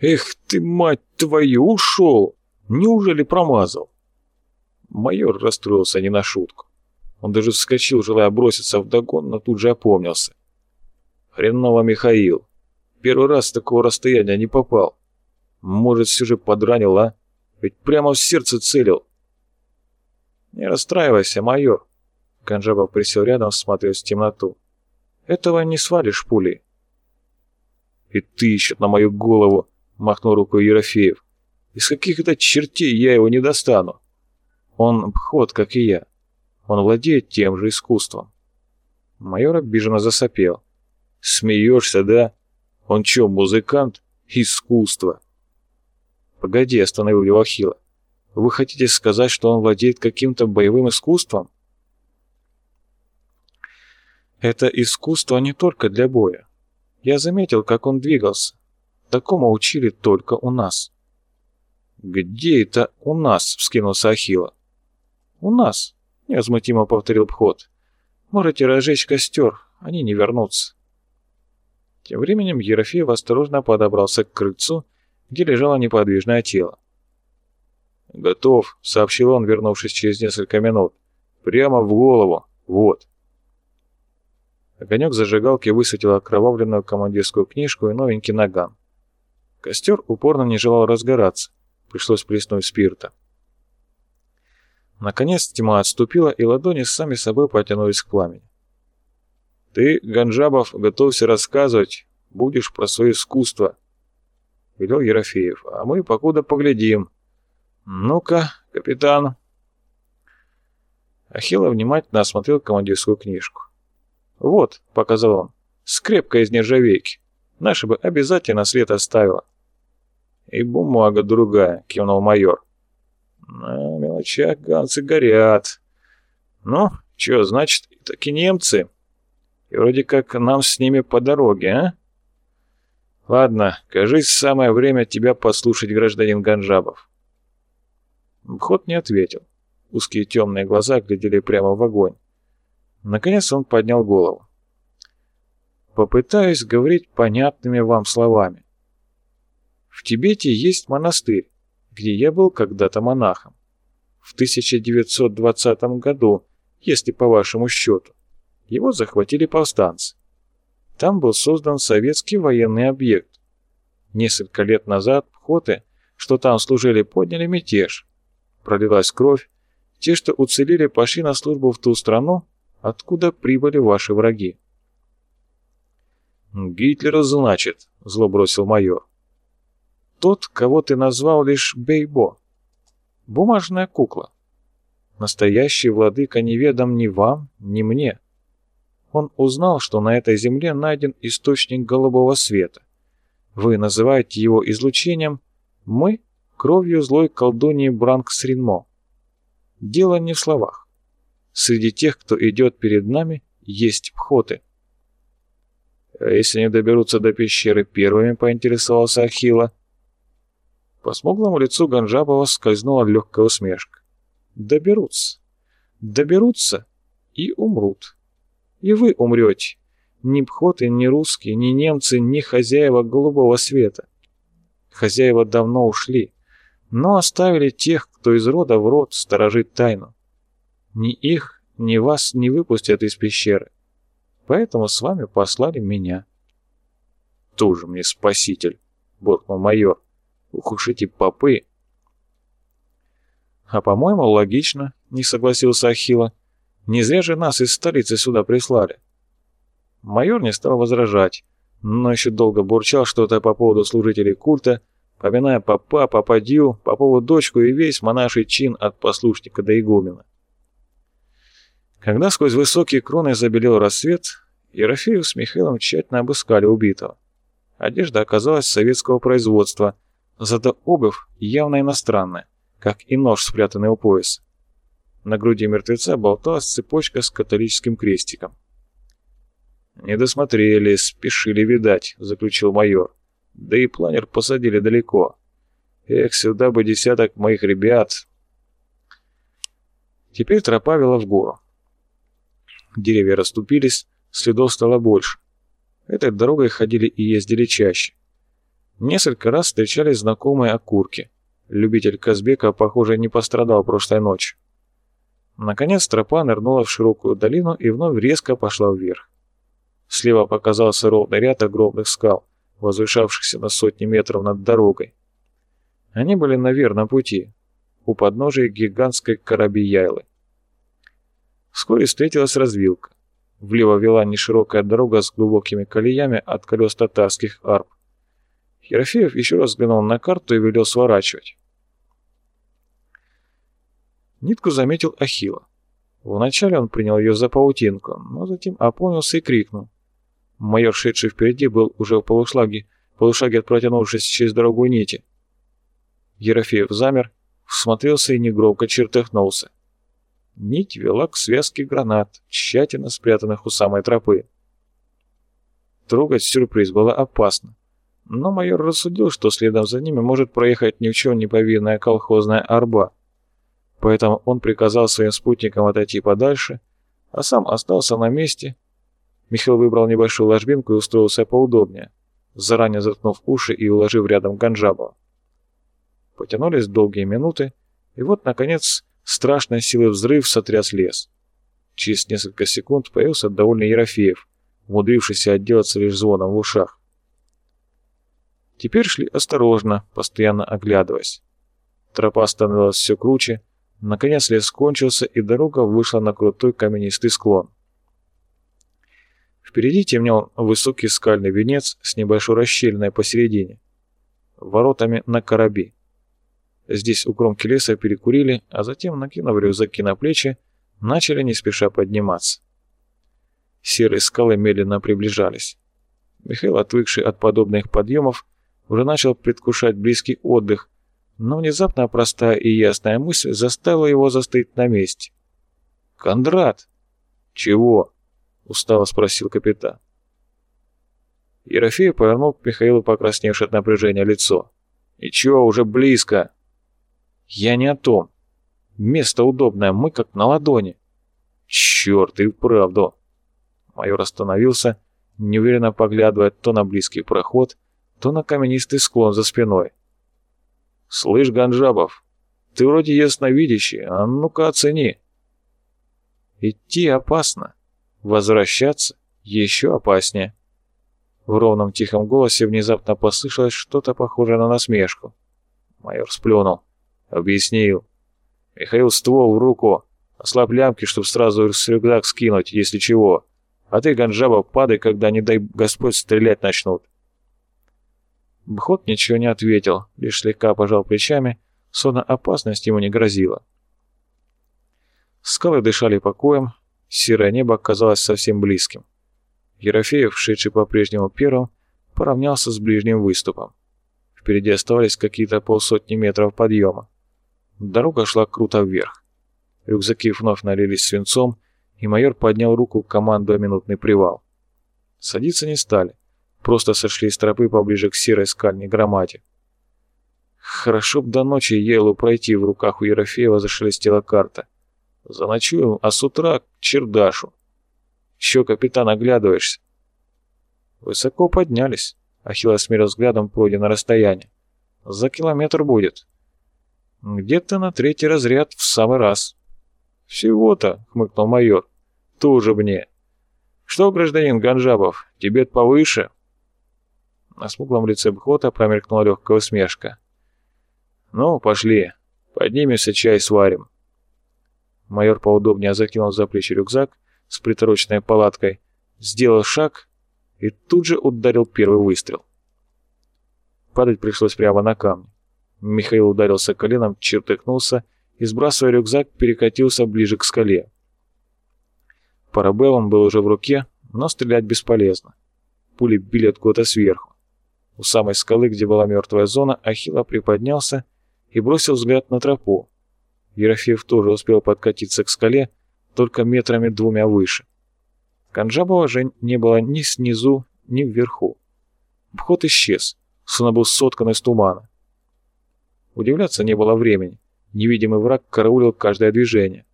Эх ты, мать твою, ушел! Неужели промазал? Майор расстроился не на шутку. Он даже вскочил, желая броситься в догон, но тут же опомнился. Хреново Михаил. Первый раз с такого расстояния не попал. Может, все же подранил, а? Ведь прямо в сердце целил. Не расстраивайся, майор. Канжабов присел рядом, всматриваясь в темноту. Этого не свалишь пулей. И ты еще на мою голову, махнул рукой Ерофеев. Из каких это чертей я его не достану? Он бхот, как и я. Он владеет тем же искусством. Майор обиженно засопел. Смеешься, да? Он что, музыкант? Искусство. Погоди, остановил его Ахилла. Вы хотите сказать, что он владеет каким-то боевым искусством? Это искусство не только для боя. Я заметил, как он двигался. Такому учили только у нас. «Где это у нас?» — вскинулся Ахилла. «У нас», — невозмутимо повторил Бхот. «Можете разжечь костер, они не вернутся». Тем временем Ерофеев осторожно подобрался к крыльцу, где лежало неподвижное тело. «Готов», — сообщил он, вернувшись через несколько минут. «Прямо в голову. Вот». Огонек зажигалки высветил окровавленную командирскую книжку и новенький наган. Костер упорно не желал разгораться. Пришлось плеснуть спирта. Наконец тьма отступила, и ладони сами собой потянулись к пламени. «Ты, Ганжабов, готовься рассказывать, будешь про свое искусство», — велел Ерофеев. «А мы покуда поглядим. Ну-ка, капитан». Ахилла внимательно осмотрел командирскую книжку. «Вот», — показал он, — «скрепка из нержавейки. Наша бы обязательно след оставила». «И бумага другая», — кивнул майор. «На мелочах ганцы горят. Ну, что, значит, таки немцы. И вроде как нам с ними по дороге, а?» «Ладно, кажись, самое время тебя послушать, гражданин Ганжабов». Вход не ответил. Узкие темные глаза глядели прямо в огонь. Наконец он поднял голову. «Попытаюсь говорить понятными вам словами. В Тибете есть монастырь, где я был когда-то монахом. В 1920 году, если по вашему счету, его захватили повстанцы. Там был создан советский военный объект. Несколько лет назад пхоты, что там служили, подняли мятеж. Пролилась кровь. Те, что уцелели, пошли на службу в ту страну, откуда прибыли ваши враги. «Гитлера, значит», — зло бросил майор. Тот, кого ты назвал лишь Бейбо. Бумажная кукла. Настоящий владыка неведом ни вам, ни мне. Он узнал, что на этой земле найден источник голубого света. Вы называете его излучением, мы — кровью злой колдуньи Бранксринмо. Дело не в словах. Среди тех, кто идет перед нами, есть пхоты. А если не доберутся до пещеры первыми, поинтересовался Ахилла, по смуглому лицу Ганжабова скользнула легкая усмешка. Доберутся. Доберутся и умрут. И вы умрете. Ни пхоты, ни русские, ни немцы, ни хозяева голубого света. Хозяева давно ушли, но оставили тех, кто из рода в род сторожит тайну. Ни их, ни вас не выпустят из пещеры. Поэтому с вами послали меня. Тоже мне спаситель, буркнул майор. Ух уж эти попы. А по-моему, логично, не согласился Ахилла. Не зря же нас из столицы сюда прислали. Майор не стал возражать, но еще долго бурчал что-то по поводу служителей культа, поминая папа, попадью, попову дочку и весь монаший чин от послушника до игумена. Когда сквозь высокие кроны забелел рассвет, Ерофеев с Михаилом тщательно обыскали убитого. Одежда оказалась советского производства – Зато обувь явно иностранная, как и нож, спрятанный у пояса. На груди мертвеца болталась цепочка с католическим крестиком. «Не досмотрели, спешили, видать», — заключил майор. «Да и планер посадили далеко. Эх, сюда бы десяток моих ребят». Теперь тропа вела в гору. Деревья расступились, следов стало больше. Этой дорогой ходили и ездили чаще. Несколько раз встречались знакомые окурки. Любитель Казбека, похоже, не пострадал прошлой ночью. Наконец тропа нырнула в широкую долину и вновь резко пошла вверх. Слева показался ровный ряд огромных скал, возвышавшихся на сотни метров над дорогой. Они были на верном пути, у подножия гигантской Карабияйлы. Вскоре встретилась развилка. Влево вела неширокая дорога с глубокими колеями от колес татарских арб. Ерофеев еще раз взглянул на карту и велел сворачивать. Нитку заметил Ахилла. Вначале он принял ее за паутинку, но затем опомнился и крикнул. Майор, шедший впереди, был уже в полушаге, полушаге от протянувшись через дорогу нити. Ерофеев замер, всмотрелся и негромко чертыхнулся. Нить вела к связке гранат, тщательно спрятанных у самой тропы. Трогать сюрприз было опасно, но майор рассудил, что следом за ними может проехать ни в чем не повинная колхозная арба. Поэтому он приказал своим спутникам отойти подальше, а сам остался на месте. Михаил выбрал небольшую ложбинку и устроился поудобнее, заранее заткнув уши и уложив рядом Ганжабова. Потянулись долгие минуты, и вот, наконец, страшной силы взрыв сотряс лес. Через несколько секунд появился довольный Ерофеев, умудрившийся отделаться лишь звоном в ушах. Теперь шли осторожно, постоянно оглядываясь. Тропа становилась все круче, наконец лес кончился, и дорога вышла на крутой каменистый склон. Впереди темнел высокий скальный венец с небольшой расщелиной посередине, воротами на кораби. Здесь у кромки леса перекурили, а затем, накинув рюкзаки на плечи, начали не спеша подниматься. Серые скалы медленно приближались. Михаил, отвыкший от подобных подъемов, уже начал предвкушать близкий отдых, но внезапно простая и ясная мысль заставила его застыть на месте. «Кондрат!» «Чего?» — устало спросил капитан. Ерофей повернул к Михаилу покрасневшее от напряжения лицо. «И чего, уже близко!» «Я не о том. Место удобное, мы как на ладони». «Черт, и вправду!» Майор остановился, неуверенно поглядывая то на близкий проход, то на каменистый склон за спиной. «Слышь, Ганжабов, ты вроде ясновидящий, а ну-ка оцени». «Идти опасно. Возвращаться еще опаснее». В ровном тихом голосе внезапно послышалось что-то похожее на насмешку. Майор сплюнул. Объяснил. Михаил ствол в руку. Ослабь лямки, чтоб сразу с рюкзак скинуть, если чего. А ты, Ганжаба, падай, когда, не дай Господь, стрелять начнут. Бхот ничего не ответил, лишь слегка пожал плечами, словно опасность ему не грозила. Скалы дышали покоем, серое небо казалось совсем близким. Ерофеев, шедший по-прежнему первым, поравнялся с ближним выступом. Впереди оставались какие-то полсотни метров подъема. Дорога шла круто вверх. Рюкзаки вновь налились свинцом, и майор поднял руку, командуя минутный привал. Садиться не стали просто сошли с тропы поближе к серой скальной громаде. Хорошо б до ночи Елу пройти, в руках у Ерофеева зашелестела карта. Заночуем, а с утра к чердашу. Еще, капитан, оглядываешься. Высоко поднялись. Ахилл осмерил взглядом пройденное расстояние. За километр будет. Где-то на третий разряд в самый раз. Всего-то, хмыкнул майор. Тоже мне. Что, гражданин Ганжабов, тебе повыше? На смуглом лице Бхота промелькнула легкая усмешка. «Ну, пошли. Поднимемся, чай сварим». Майор поудобнее закинул за плечи рюкзак с притороченной палаткой, сделал шаг и тут же ударил первый выстрел. Падать пришлось прямо на камни. Михаил ударился коленом, чертыхнулся и, сбрасывая рюкзак, перекатился ближе к скале. Парабеллум был уже в руке, но стрелять бесполезно. Пули били откуда-то сверху. У самой скалы, где была мертвая зона, Ахилла приподнялся и бросил взгляд на тропу. Ерофеев тоже успел подкатиться к скале, только метрами двумя выше. Канджабова же не было ни снизу, ни вверху. Вход исчез, словно был соткан из тумана. Удивляться не было времени. Невидимый враг караулил каждое движение.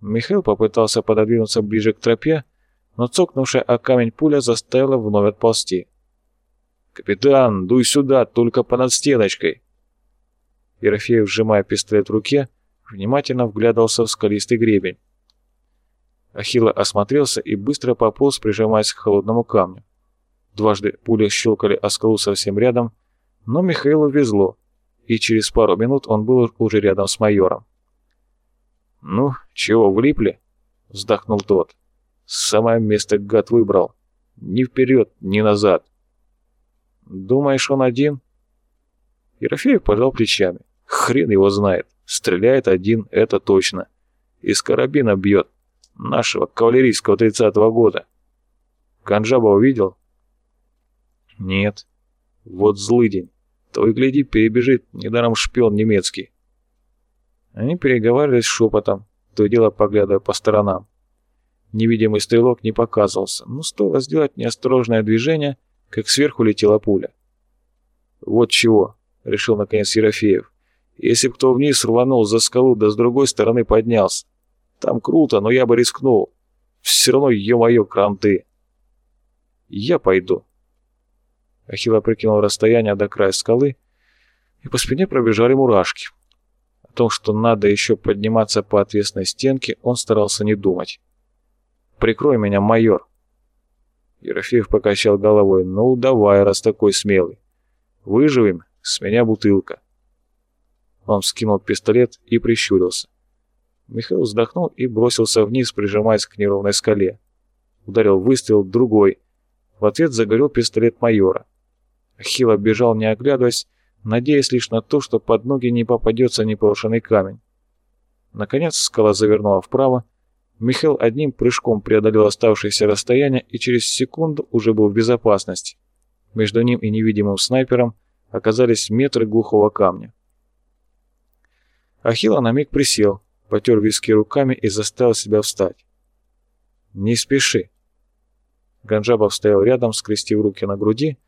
Михаил попытался пододвинуться ближе к тропе, но цокнувшая о камень пуля заставила вновь отползти. «Капитан, дуй сюда, только понад стеночкой!» Ерофеев, сжимая пистолет в руке, внимательно вглядывался в скалистый гребень. Ахилла осмотрелся и быстро пополз, прижимаясь к холодному камню. Дважды пули щелкали о скалу совсем рядом, но Михаилу везло, и через пару минут он был уже рядом с майором. «Ну, чего, влипли?» — вздохнул тот. «Самое место гад выбрал. Ни вперед, ни назад». «Думаешь, он один?» Ерофеев пожал плечами. «Хрен его знает. Стреляет один, это точно. Из карабина бьет. Нашего, кавалерийского 30-го года. Канджаба увидел?» «Нет. Вот злый день. То и гляди, перебежит, недаром шпион немецкий». Они переговаривались шепотом, то и дело поглядывая по сторонам. Невидимый стрелок не показывался, но стоило сделать неосторожное движение, как сверху летела пуля. «Вот чего», — решил наконец Ерофеев. «Если б кто вниз рванул за скалу, да с другой стороны поднялся. Там круто, но я бы рискнул. Все равно, ё-моё, кранты». «Я пойду». Ахилла прикинул расстояние до края скалы, и по спине пробежали мурашки. О том, что надо еще подниматься по отвесной стенке, он старался не думать. «Прикрой меня, майор!» Ерофеев покачал головой. «Ну, давай, раз такой смелый. Выживем, с меня бутылка». Он вскинул пистолет и прищурился. Михаил вздохнул и бросился вниз, прижимаясь к неровной скале. Ударил выстрел, другой. В ответ загорел пистолет майора. Ахилл бежал, не оглядываясь, надеясь лишь на то, что под ноги не попадется непрошенный камень. Наконец скала завернула вправо, Михаил одним прыжком преодолел оставшееся расстояние и через секунду уже был в безопасности. Между ним и невидимым снайпером оказались метры глухого камня. Ахилла на миг присел, потер виски руками и заставил себя встать. «Не спеши». Ганджабов стоял рядом, скрестив руки на груди,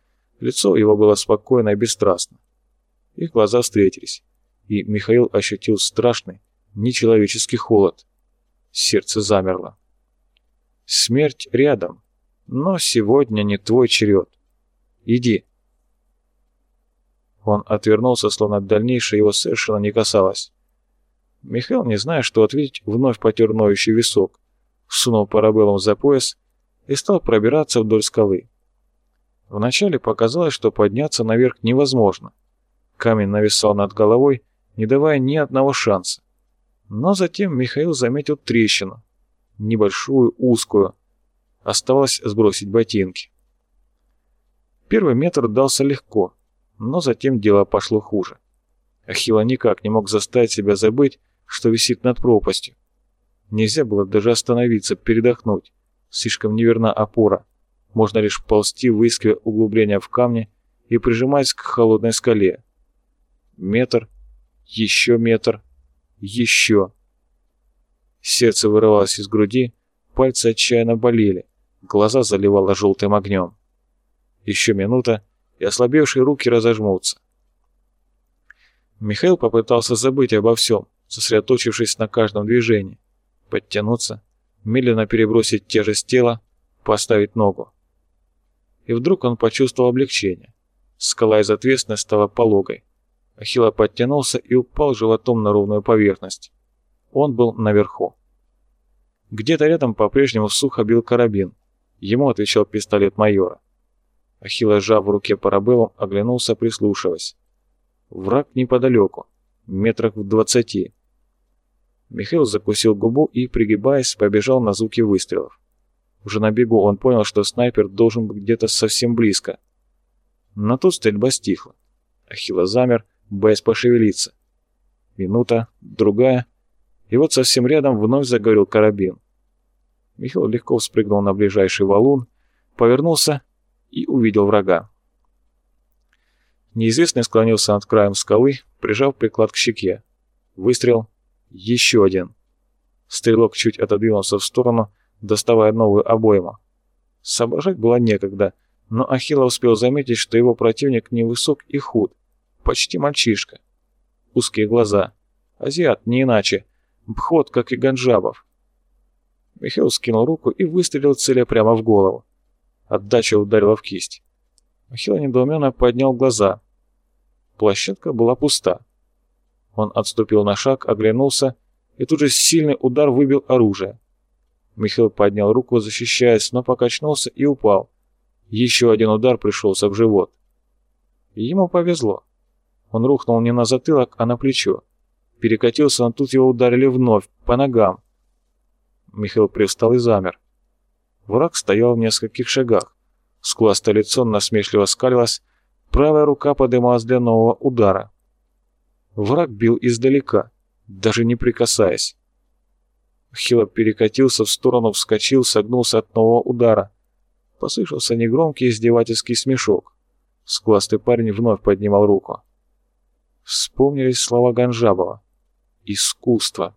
лицо его было спокойно и бесстрастно. Их глаза встретились, и Михаил ощутил страшный, нечеловеческий холод. Сердце замерло. Смерть рядом, но сегодня не твой черед. Иди. Он отвернулся, словно дальнейшее его совершенно не касалось. Михаил, не зная, что ответить, вновь потер ноющий висок, сунул парабеллум за пояс и стал пробираться вдоль скалы. Вначале показалось, что подняться наверх невозможно. Камень нависал над головой, не давая ни одного шанса. Но затем Михаил заметил трещину, небольшую, узкую. Оставалось сбросить ботинки. Первый метр дался легко, но затем дело пошло хуже. Ахилла никак не мог заставить себя забыть, что висит над пропастью. Нельзя было даже остановиться, передохнуть. Слишком неверна опора. Можно лишь ползти, выискивая углубления в камне и прижимаясь к холодной скале. Метр, еще метр, еще. Сердце вырывалось из груди, пальцы отчаянно болели, глаза заливало желтым огнем. Еще минута, и ослабевшие руки разожмутся. Михаил попытался забыть обо всем, сосредоточившись на каждом движении. Подтянуться, медленно перебросить тяжесть тела, поставить ногу. И вдруг он почувствовал облегчение. Скала из отвесной стала пологой. Ахилла подтянулся и упал животом на ровную поверхность. Он был наверху. Где-то рядом по-прежнему сухо бил карабин. Ему отвечал пистолет майора. Ахилла, сжав в руке парабеллум, оглянулся, прислушиваясь. Враг неподалеку, метрах в двадцати. Михаил закусил губу и, пригибаясь, побежал на звуки выстрелов. Уже на бегу он понял, что снайпер должен быть где-то совсем близко. Но тут стрельба стихла. Ахилла замер, боясь пошевелиться. Минута, другая, и вот совсем рядом вновь загорел карабин. Михаил легко спрыгнул на ближайший валун, повернулся и увидел врага. Неизвестный склонился над краем скалы, прижав приклад к щеке. Выстрел. Еще один. Стрелок чуть отодвинулся в сторону, доставая новую обойму. Соображать было некогда, но Ахилла успел заметить, что его противник невысок и худ, почти мальчишка. Узкие глаза. Азиат, не иначе. Бхот, как и Ганджабов. Михаил скинул руку и выстрелил целя прямо в голову. Отдача ударила в кисть. Ахилл недоуменно поднял глаза. Площадка была пуста. Он отступил на шаг, оглянулся, и тут же сильный удар выбил оружие. Михаил поднял руку, защищаясь, но покачнулся и упал. Еще один удар пришелся в живот. Ему повезло. Он рухнул не на затылок, а на плечо. Перекатился, но тут его ударили вновь, по ногам. Михаил привстал и замер. Враг стоял в нескольких шагах. Скуластое лицо насмешливо скалилось, правая рука подымалась для нового удара. Враг бил издалека, даже не прикасаясь. Хило перекатился в сторону, вскочил, согнулся от нового удара. Послышался негромкий издевательский смешок. Скуластый парень вновь поднимал руку. Вспомнились слова Ганжабова. «Искусство».